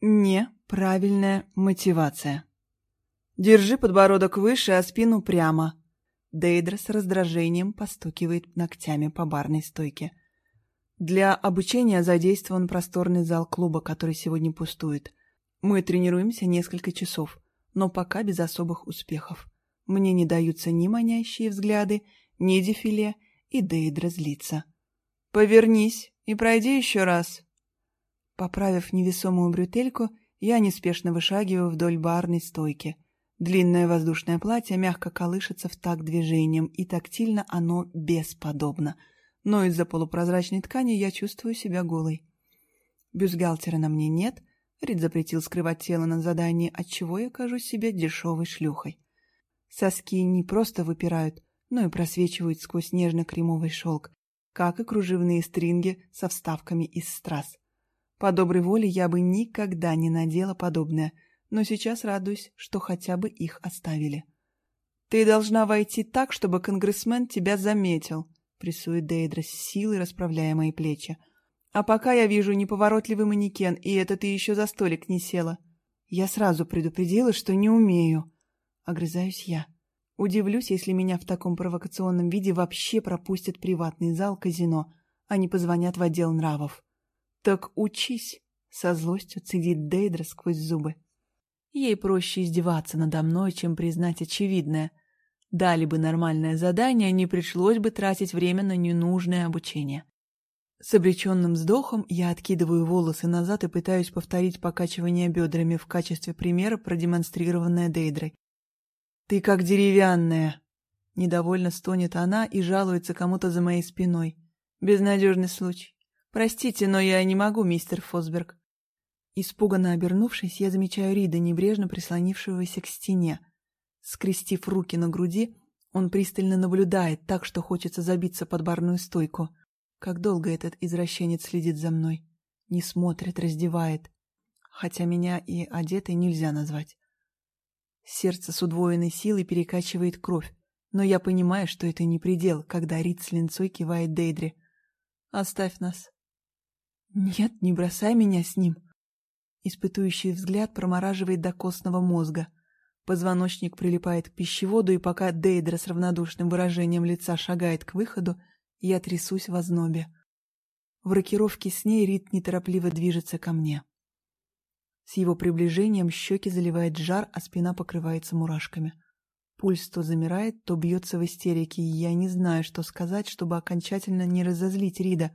Неправильная мотивация. Держи подбородок выше, а спину прямо. Дейдра с раздражением постукивает ногтями по барной стойке. Для обучения задействован просторный зал клуба, который сегодня пустует. Мы тренируемся несколько часов, но пока без особых успехов. Мне не даются ни манящие взгляды, ни дефиле, и Дейдра злится. «Повернись и пройди еще раз», Поправив невесомую бретельку, я неспешно вышагиваю вдоль барной стойки. Длинное воздушное платье мягко колышется в такт движением, и тактильно оно бесподобно. Но из-за полупрозрачной ткани я чувствую себя голой. Бюстгальтера на мне нет, Рид запретил скрывать тело на задании, отчего я кажусь себе дешевой шлюхой. Соски не просто выпирают, но и просвечивают сквозь нежно-кремовый шелк, как и кружевные стринги со вставками из страз. По доброй воле я бы никогда не надела подобное, но сейчас радуюсь, что хотя бы их оставили. «Ты должна войти так, чтобы конгрессмен тебя заметил», — прессует Дейдра с силой, расправляя мои плечи. «А пока я вижу неповоротливый манекен, и это ты еще за столик не села. Я сразу предупредила, что не умею». Огрызаюсь я. Удивлюсь, если меня в таком провокационном виде вообще пропустят приватный зал казино, а не позвонят в отдел нравов. «Так учись!» — со злостью цедит Дейдра сквозь зубы. Ей проще издеваться надо мной, чем признать очевидное. Дали бы нормальное задание, не пришлось бы тратить время на ненужное обучение. С обреченным вздохом я откидываю волосы назад и пытаюсь повторить покачивание бедрами в качестве примера, продемонстрированное Дейдрой. «Ты как деревянная!» Недовольно стонет она и жалуется кому-то за моей спиной. Безнадежный случай. «Простите, но я не могу, мистер Фосберг». Испуганно обернувшись, я замечаю Рида, небрежно прислонившегося к стене. Скрестив руки на груди, он пристально наблюдает, так что хочется забиться под барную стойку. Как долго этот извращенец следит за мной. Не смотрит, раздевает. Хотя меня и одетой нельзя назвать. Сердце с удвоенной силой перекачивает кровь, но я понимаю, что это не предел, когда Рид с линцой кивает Дейдре. «Оставь нас». «Нет, не бросай меня с ним!» Испытующий взгляд промораживает до костного мозга. Позвоночник прилипает к пищеводу, и пока Дейдра с равнодушным выражением лица шагает к выходу, я трясусь в ознобе. В рокировке с ней Рит неторопливо движется ко мне. С его приближением щеки заливает жар, а спина покрывается мурашками. Пульс то замирает, то бьется в истерике, и я не знаю, что сказать, чтобы окончательно не разозлить Рида,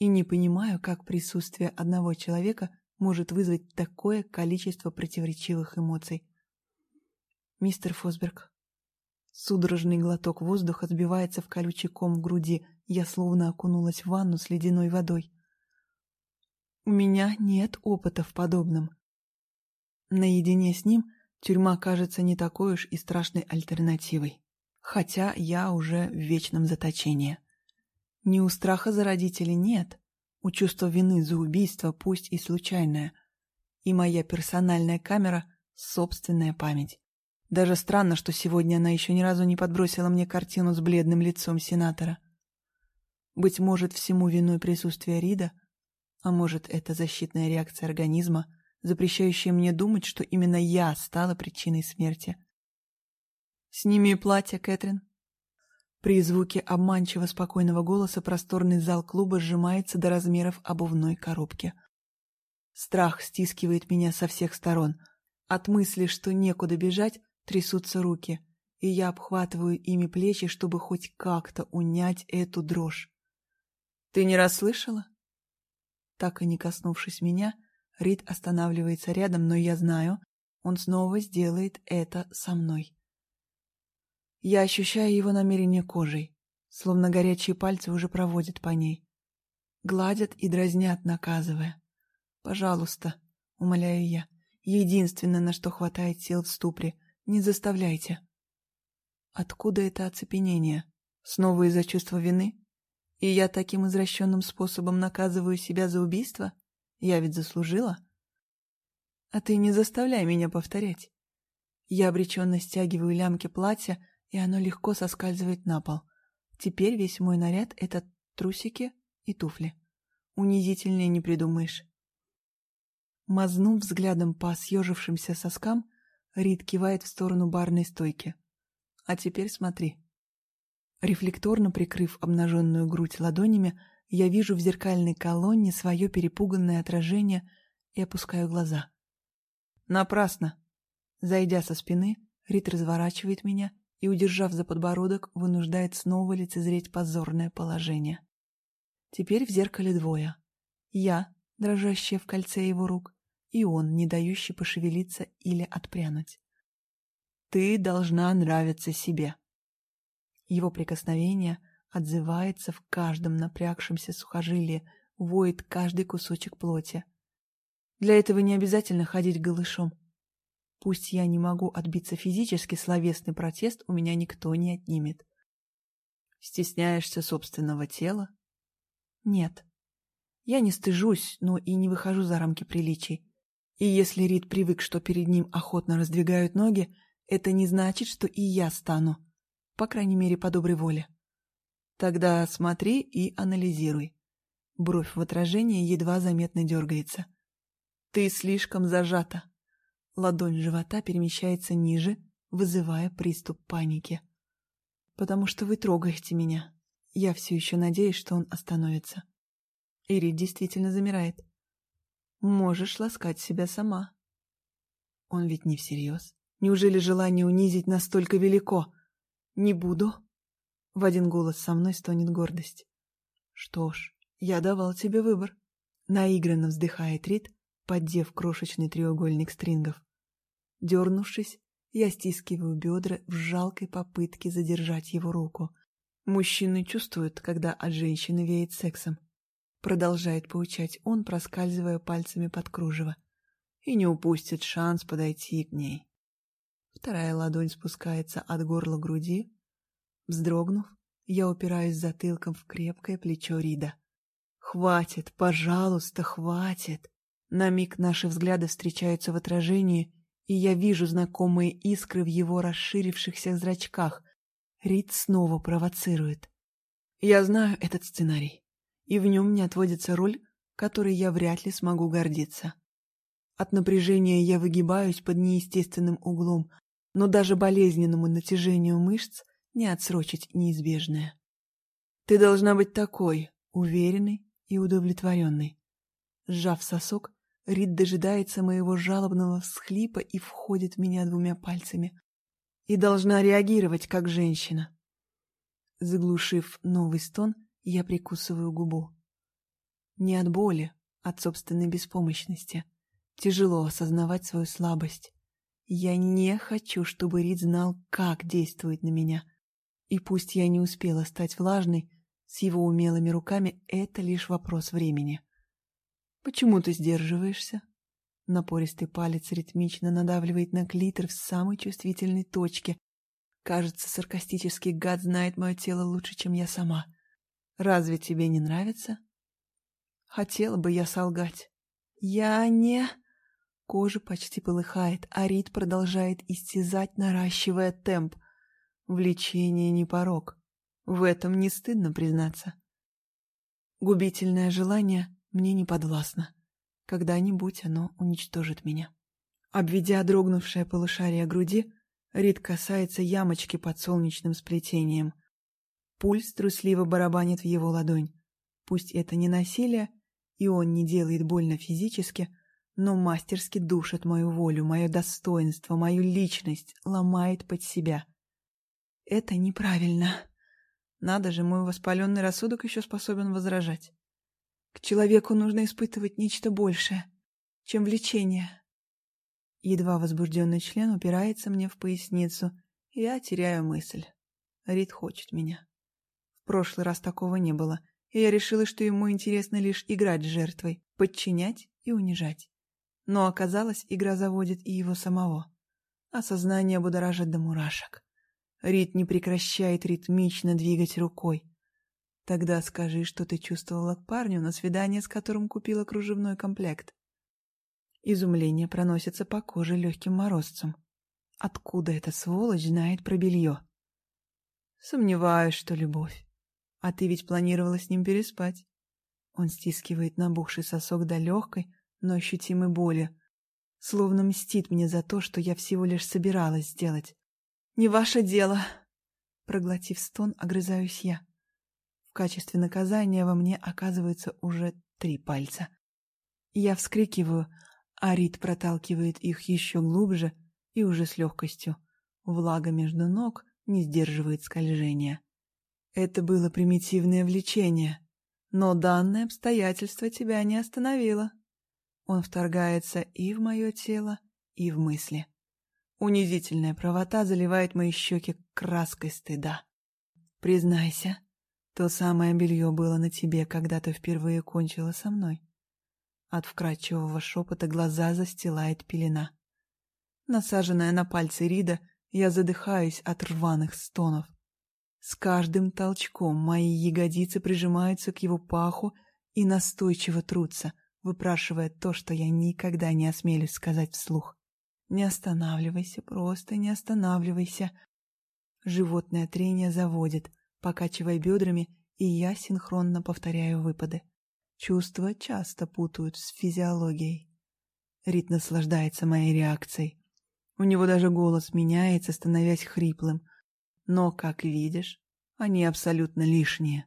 и не понимаю, как присутствие одного человека может вызвать такое количество противоречивых эмоций. Мистер Фосберг. Судорожный глоток воздуха сбивается в колючий ком в груди, я словно окунулась в ванну с ледяной водой. У меня нет опыта в подобном. Наедине с ним тюрьма кажется не такой уж и страшной альтернативой, хотя я уже в вечном заточении. Ни у страха за родителей нет, у чувства вины за убийство, пусть и случайное. И моя персональная камера — собственная память. Даже странно, что сегодня она еще ни разу не подбросила мне картину с бледным лицом сенатора. Быть может, всему виной присутствие Рида, а может, это защитная реакция организма, запрещающая мне думать, что именно я стала причиной смерти. «Сними платье, Кэтрин», при звуке обманчиво спокойного голоса просторный зал клуба сжимается до размеров обувной коробки. Страх стискивает меня со всех сторон. От мысли, что некуда бежать, трясутся руки, и я обхватываю ими плечи, чтобы хоть как-то унять эту дрожь. «Ты не расслышала?» Так и не коснувшись меня, Рид останавливается рядом, но я знаю, он снова сделает это со мной. Я ощущаю его намерение кожей, словно горячие пальцы уже проводят по ней. Гладят и дразнят, наказывая. «Пожалуйста», — умоляю я, — «единственное, на что хватает сил в ступре, не заставляйте». Откуда это оцепенение? Снова из-за чувства вины? И я таким извращенным способом наказываю себя за убийство? Я ведь заслужила? А ты не заставляй меня повторять. Я обреченно стягиваю лямки платья, и оно легко соскальзывает на пол. Теперь весь мой наряд — это трусики и туфли. Унизительнее не придумаешь. Мазнув взглядом по съежившимся соскам, Рид кивает в сторону барной стойки. «А теперь смотри». Рефлекторно прикрыв обнаженную грудь ладонями, я вижу в зеркальной колонне свое перепуганное отражение и опускаю глаза. Напрасно. Зайдя со спины, Рит разворачивает меня и, удержав за подбородок, вынуждает снова лицезреть позорное положение. Теперь в зеркале двое. Я, дрожащая в кольце его рук, и он, не дающий пошевелиться или отпрянуть. «Ты должна нравиться себе». Его прикосновение отзывается в каждом напрягшемся сухожилии, воет каждый кусочек плоти. Для этого не обязательно ходить голышом. Пусть я не могу отбиться физически, словесный протест у меня никто не отнимет. Стесняешься собственного тела? Нет. Я не стыжусь, но и не выхожу за рамки приличий. И если Рид привык, что перед ним охотно раздвигают ноги, это не значит, что и я стану. По крайней мере, по доброй воле. Тогда смотри и анализируй. Бровь в отражении едва заметно дергается. Ты слишком зажата. Ладонь живота перемещается ниже, вызывая приступ паники. Потому что вы трогаете меня. Я все еще надеюсь, что он остановится. Ирид действительно замирает. Можешь ласкать себя сама. Он ведь не всерьез. Неужели желание унизить настолько велико? Не буду. В один голос со мной стонет гордость. Что ж, я давал тебе выбор. Наигранно вздыхает Рид, поддев крошечный треугольник стрингов. Дернувшись, я стискиваю бедра в жалкой попытке задержать его руку. Мужчины чувствуют, когда от женщины веет сексом. Продолжает поучать он, проскальзывая пальцами под кружево. И не упустит шанс подойти к ней. Вторая ладонь спускается от горла груди. Вздрогнув, я упираюсь затылком в крепкое плечо Рида. «Хватит, пожалуйста, хватит!» На миг наши взгляды встречаются в отражении, и я вижу знакомые искры в его расширившихся зрачках. Рид снова провоцирует. Я знаю этот сценарий и в нем не отводится роль, которой я вряд ли смогу гордиться. От напряжения я выгибаюсь под неестественным углом, но даже болезненному натяжению мышц не отсрочить неизбежное. Ты должна быть такой, уверенной и удовлетворенной. Сжав сосок, Рид дожидается моего жалобного всхлипа и входит в меня двумя пальцами. И должна реагировать, как женщина. Заглушив новый стон, я прикусываю губу. Не от боли, от собственной беспомощности. Тяжело осознавать свою слабость. Я не хочу, чтобы Рид знал, как действует на меня. И пусть я не успела стать влажной, с его умелыми руками это лишь вопрос времени. «Почему ты сдерживаешься?» Напористый палец ритмично надавливает на клитор в самой чувствительной точке. Кажется, саркастический гад знает мое тело лучше, чем я сама. Разве тебе не нравится? Хотела бы я солгать. Я не... Кожа почти полыхает, а Рид продолжает истязать, наращивая темп. Влечение не порог. В этом не стыдно признаться. Губительное желание мне не подвластно. Когда-нибудь оно уничтожит меня. Обведя дрогнувшее полушарие груди, Рид касается ямочки под солнечным сплетением. Пульс трусливо барабанит в его ладонь. Пусть это не насилие, и он не делает больно физически, но мастерски душит мою волю, мое достоинство, мою личность, ломает под себя. Это неправильно. Надо же, мой воспаленный рассудок еще способен возражать. К человеку нужно испытывать нечто большее, чем влечение. Едва возбужденный член упирается мне в поясницу, я теряю мысль. Рид хочет меня прошлый раз такого не было, и я решила, что ему интересно лишь играть с жертвой, подчинять и унижать. Но оказалось, игра заводит и его самого. Осознание будоражит до мурашек. Рит не прекращает ритмично двигать рукой. Тогда скажи, что ты чувствовала к парню на свидание, с которым купила кружевной комплект. Изумление проносится по коже легким морозцем. Откуда эта сволочь знает про белье? Сомневаюсь, что любовь. А ты ведь планировала с ним переспать. Он стискивает набухший сосок до легкой, но ощутимой боли, словно мстит мне за то, что я всего лишь собиралась сделать. «Не ваше дело!» Проглотив стон, огрызаюсь я. Качестве наказания во мне оказывается уже три пальца. Я вскрикиваю, а Рид проталкивает их еще глубже и уже с легкостью. Влага между ног не сдерживает скольжения. Это было примитивное влечение, но данное обстоятельство тебя не остановило. Он вторгается и в мое тело, и в мысли. Унизительная правота заливает мои щеки краской стыда. Признайся, то самое белье было на тебе, когда ты впервые кончила со мной. От вкрадчивого шепота глаза застилает пелена. Насаженная на пальцы Рида, я задыхаюсь от рваных стонов. С каждым толчком мои ягодицы прижимаются к его паху и настойчиво трутся, выпрашивая то, что я никогда не осмелюсь сказать вслух. «Не останавливайся, просто не останавливайся!» Животное трение заводит, покачивая бедрами, и я синхронно повторяю выпады. Чувства часто путают с физиологией. Рит наслаждается моей реакцией. У него даже голос меняется, становясь хриплым. Но, как видишь, они абсолютно лишние.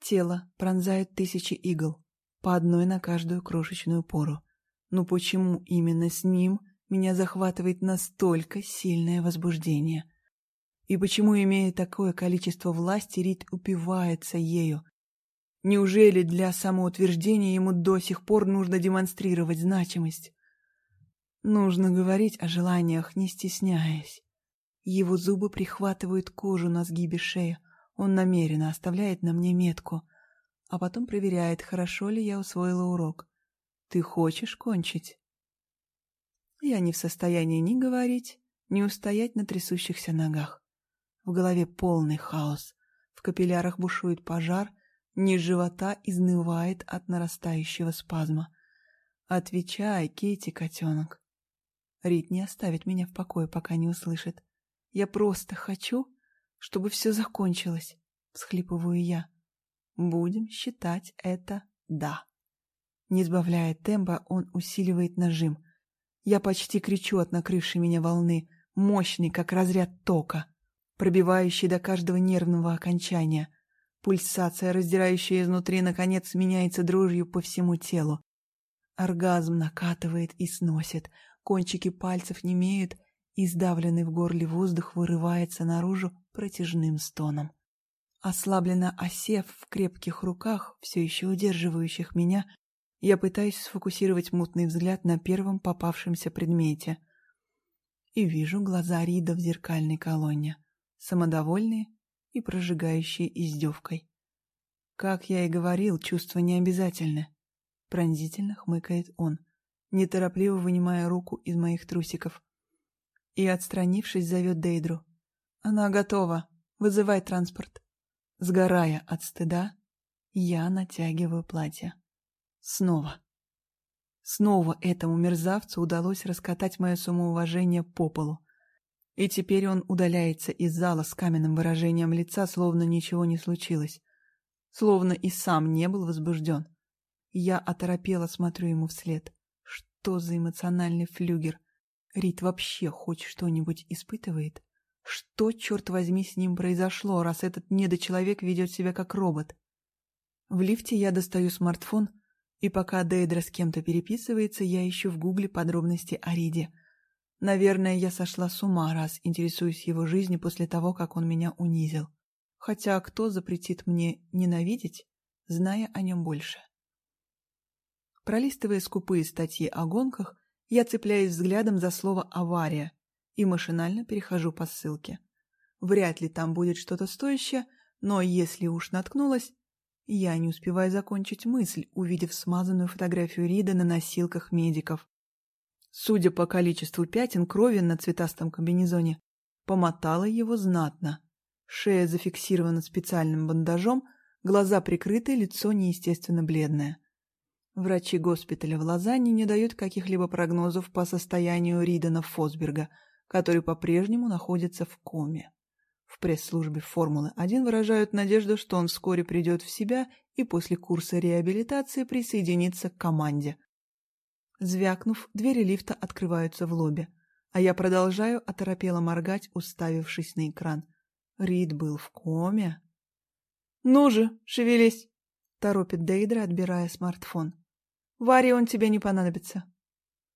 Тело пронзает тысячи игл, по одной на каждую крошечную пору. Но почему именно с ним меня захватывает настолько сильное возбуждение? И почему, имея такое количество власти, Рит упивается ею? Неужели для самоутверждения ему до сих пор нужно демонстрировать значимость? Нужно говорить о желаниях, не стесняясь. Его зубы прихватывают кожу на сгибе шеи. Он намеренно оставляет на мне метку, а потом проверяет, хорошо ли я усвоила урок. «Ты хочешь кончить?» Я не в состоянии ни говорить, ни устоять на трясущихся ногах. В голове полный хаос. В капиллярах бушует пожар, низ живота изнывает от нарастающего спазма. «Отвечай, Кити, котенок!» Рит не оставит меня в покое, пока не услышит. Я просто хочу, чтобы все закончилось, всхлипываю я. Будем считать это «да». Не сбавляя темпа, он усиливает нажим. Я почти кричу от накрывшей меня волны, мощный, как разряд тока, пробивающий до каждого нервного окончания. Пульсация, раздирающая изнутри, наконец меняется дрожью по всему телу. Оргазм накатывает и сносит, кончики пальцев немеют, и сдавленный в горле воздух вырывается наружу протяжным стоном. Ослабленно осев в крепких руках, все еще удерживающих меня, я пытаюсь сфокусировать мутный взгляд на первом попавшемся предмете. И вижу глаза Рида в зеркальной колонне, самодовольные и прожигающие издевкой. Как я и говорил, чувства не обязательны. Пронзительно хмыкает он неторопливо вынимая руку из моих трусиков. И, отстранившись, зовет Дейдру. «Она готова. Вызывай транспорт». Сгорая от стыда, я натягиваю платье. Снова. Снова этому мерзавцу удалось раскатать мое самоуважение по полу. И теперь он удаляется из зала с каменным выражением лица, словно ничего не случилось. Словно и сам не был возбужден. Я оторопело смотрю ему вслед что за эмоциональный флюгер? Рит вообще хоть что-нибудь испытывает? Что, черт возьми, с ним произошло, раз этот недочеловек ведет себя как робот? В лифте я достаю смартфон, и пока Дейдра с кем-то переписывается, я ищу в гугле подробности о Риде. Наверное, я сошла с ума, раз интересуюсь его жизнью после того, как он меня унизил. Хотя кто запретит мне ненавидеть, зная о нем больше? Пролистывая скупые статьи о гонках, я цепляюсь взглядом за слово «авария» и машинально перехожу по ссылке. Вряд ли там будет что-то стоящее, но если уж наткнулась, я не успеваю закончить мысль, увидев смазанную фотографию Рида на носилках медиков. Судя по количеству пятен крови на цветастом комбинезоне, помотала его знатно. Шея зафиксирована специальным бандажом, глаза прикрыты, лицо неестественно бледное. Врачи госпиталя в Лозанне не дают каких-либо прогнозов по состоянию Ридена Фосберга, который по-прежнему находится в коме. В пресс-службе «Формулы-1» выражают надежду, что он вскоре придет в себя и после курса реабилитации присоединится к команде. Звякнув, двери лифта открываются в лобби, а я продолжаю оторопело моргать, уставившись на экран. Рид был в коме. «Ну же, шевелись!» — торопит Дейдра, отбирая смартфон. «Варе он тебе не понадобится».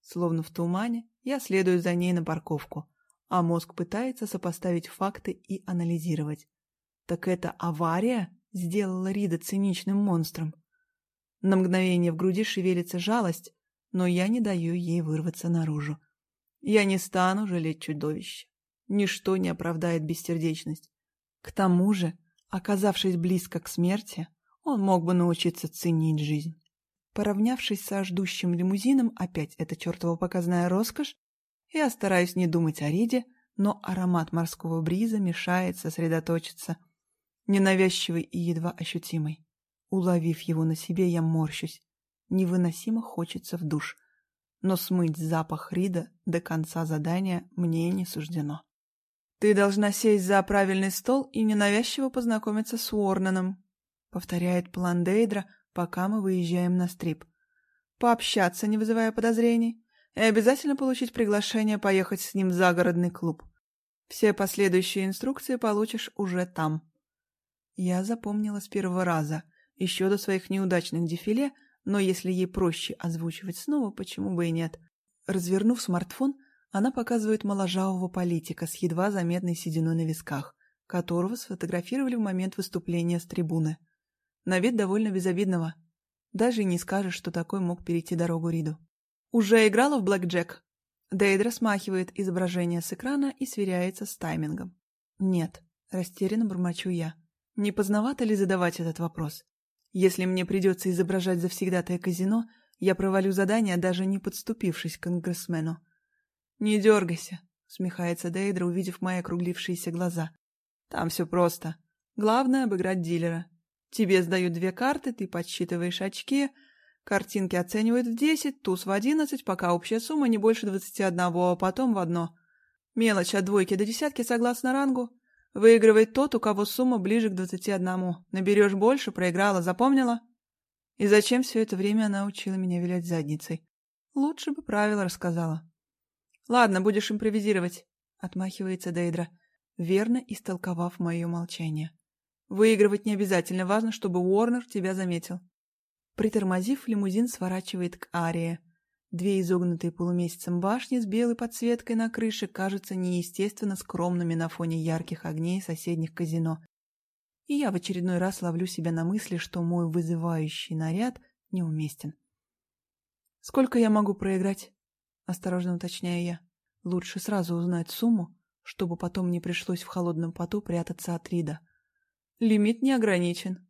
Словно в тумане, я следую за ней на парковку, а мозг пытается сопоставить факты и анализировать. Так это авария сделала Рида циничным монстром? На мгновение в груди шевелится жалость, но я не даю ей вырваться наружу. Я не стану жалеть чудовище. Ничто не оправдает бессердечность. К тому же, оказавшись близко к смерти, он мог бы научиться ценить жизнь. Поравнявшись со ждущим лимузином, опять эта чертова показная роскошь, я стараюсь не думать о Риде, но аромат морского бриза мешает сосредоточиться, ненавязчивый и едва ощутимый. Уловив его на себе, я морщусь. Невыносимо хочется в душ. Но смыть запах Рида до конца задания мне не суждено. «Ты должна сесть за правильный стол и ненавязчиво познакомиться с Уорнаном», повторяет план Дейдра, пока мы выезжаем на стрип. «Пообщаться, не вызывая подозрений, и обязательно получить приглашение поехать с ним в загородный клуб. Все последующие инструкции получишь уже там». Я запомнила с первого раза, еще до своих неудачных дефиле, но если ей проще озвучивать снова, почему бы и нет. Развернув смартфон, она показывает моложавого политика с едва заметной сединой на висках, которого сфотографировали в момент выступления с трибуны. На вид довольно безобидного. Даже не скажешь, что такой мог перейти дорогу Риду. «Уже играла в Блэк Джек?» Дейдра смахивает изображение с экрана и сверяется с таймингом. «Нет», — растерянно бормочу я. «Не поздновато ли задавать этот вопрос? Если мне придется изображать завсегдатое казино, я провалю задание, даже не подступившись к конгрессмену. «Не дергайся», — смехается Дейдра, увидев мои округлившиеся глаза. «Там все просто. Главное — обыграть дилера. Тебе сдают две карты, ты подсчитываешь очки, картинки оценивают в десять, туз в одиннадцать, пока общая сумма не больше двадцати одного, а потом в одно. Мелочь от двойки до десятки согласно рангу. Выигрывает тот, у кого сумма ближе к двадцати одному. Наберешь больше, проиграла, запомнила? И зачем все это время она учила меня вилять задницей? Лучше бы правила рассказала. Ладно, будешь импровизировать, отмахивается Дейдра, верно истолковав мое молчание. Выигрывать не обязательно, важно, чтобы Уорнер тебя заметил. Притормозив, лимузин сворачивает к Арии. Две изогнутые полумесяцем башни с белой подсветкой на крыше кажутся неестественно скромными на фоне ярких огней соседних казино. И я в очередной раз ловлю себя на мысли, что мой вызывающий наряд неуместен. «Сколько я могу проиграть?» — осторожно уточняю я. «Лучше сразу узнать сумму, чтобы потом не пришлось в холодном поту прятаться от Рида. Лимит не ограничен».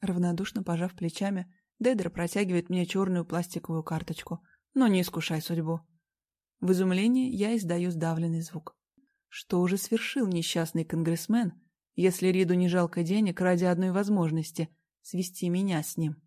Равнодушно пожав плечами, Дедер протягивает мне черную пластиковую карточку — но не искушай судьбу. В изумлении я издаю сдавленный звук. Что уже свершил несчастный конгрессмен, если Риду не жалко денег ради одной возможности свести меня с ним?